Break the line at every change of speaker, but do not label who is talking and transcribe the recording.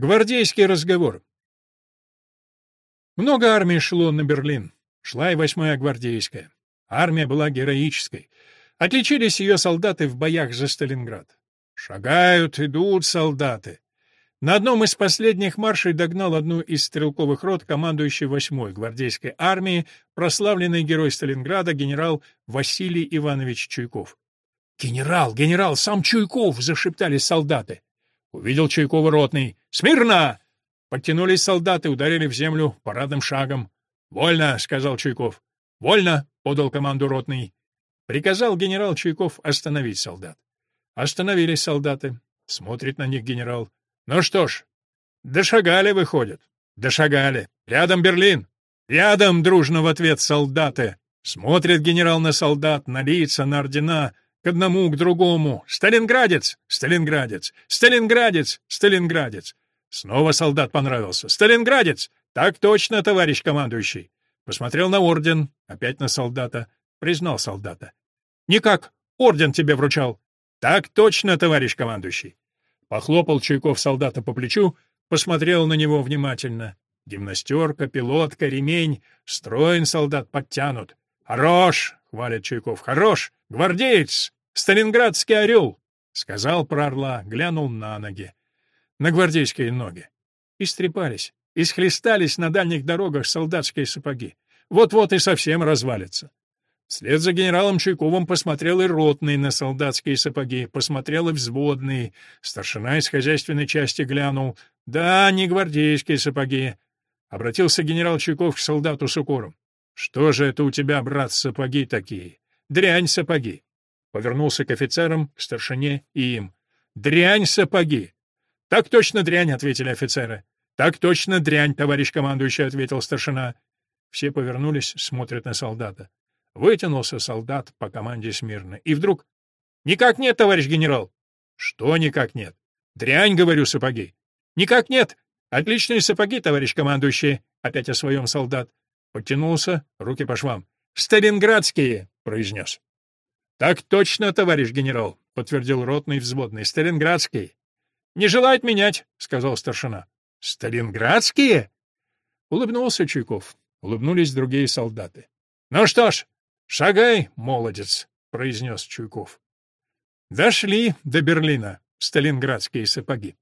Гвардейский разговор. Много армий шло на Берлин. Шла и восьмая гвардейская. Армия была героической. Отличились ее солдаты в боях за Сталинград. Шагают, идут солдаты. На одном из последних маршей догнал одну из стрелковых рот командующий восьмой гвардейской армии, прославленный герой Сталинграда генерал Василий Иванович Чуйков. «Генерал, генерал, сам Чуйков!» — зашептали солдаты. Увидел Чуйкова ротный. «Смирно!» Подтянулись солдаты, ударили в землю парадным шагом. «Вольно!» — сказал Чуйков. «Вольно!» — подал команду ротный. Приказал генерал Чуйков остановить солдат. Остановились солдаты. Смотрит на них генерал. «Ну что ж, дошагали, выходят. Дошагали. Рядом Берлин. Рядом!» — дружно в ответ солдаты. Смотрит генерал на солдат, на лица, на ордена — к одному, к другому. «Сталинградец! Сталинградец! Сталинградец! Сталинградец!» Снова солдат понравился. «Сталинградец! Так точно, товарищ командующий!» Посмотрел на орден, опять на солдата. Признал солдата. «Никак, орден тебе вручал!» «Так точно, товарищ командующий!» Похлопал Чуйков солдата по плечу, посмотрел на него внимательно. Гимнастерка, пилотка, ремень. Строен солдат подтянут. «Хорош!» — хвалит Чуйков. «Хорош! Гвардеец! Сталинградский орел!» — сказал про орла, глянул на ноги. На гвардейские ноги. Истрепались, исхлестались на дальних дорогах солдатские сапоги. Вот-вот и совсем развалится. Вслед за генералом Чуйковым посмотрел и ротный на солдатские сапоги, посмотрел и взводный. Старшина из хозяйственной части глянул. Да, не гвардейские сапоги. Обратился генерал Чуйков к солдату с укором. «Что же это у тебя, брат, сапоги такие? Дрянь сапоги!» Повернулся к офицерам, к старшине и им. «Дрянь сапоги!» «Так точно дрянь!» — ответили офицеры. «Так точно дрянь, товарищ командующий!» — ответил старшина. Все повернулись, смотрят на солдата. Вытянулся солдат по команде смирно. И вдруг... «Никак нет, товарищ генерал!» «Что никак нет?» «Дрянь, говорю, сапоги!» «Никак нет! Отличные сапоги, товарищ командующий!» Опять о своем солдат. Подтянулся, руки по швам. «Сталинградские!» — произнес. «Так точно, товарищ генерал», — подтвердил ротный взводный. «Сталинградские». «Не желает менять», — сказал старшина. «Сталинградские?» Улыбнулся Чуйков. Улыбнулись другие солдаты. «Ну что ж, шагай, молодец», — произнес Чуйков. Дошли до Берлина сталинградские сапоги.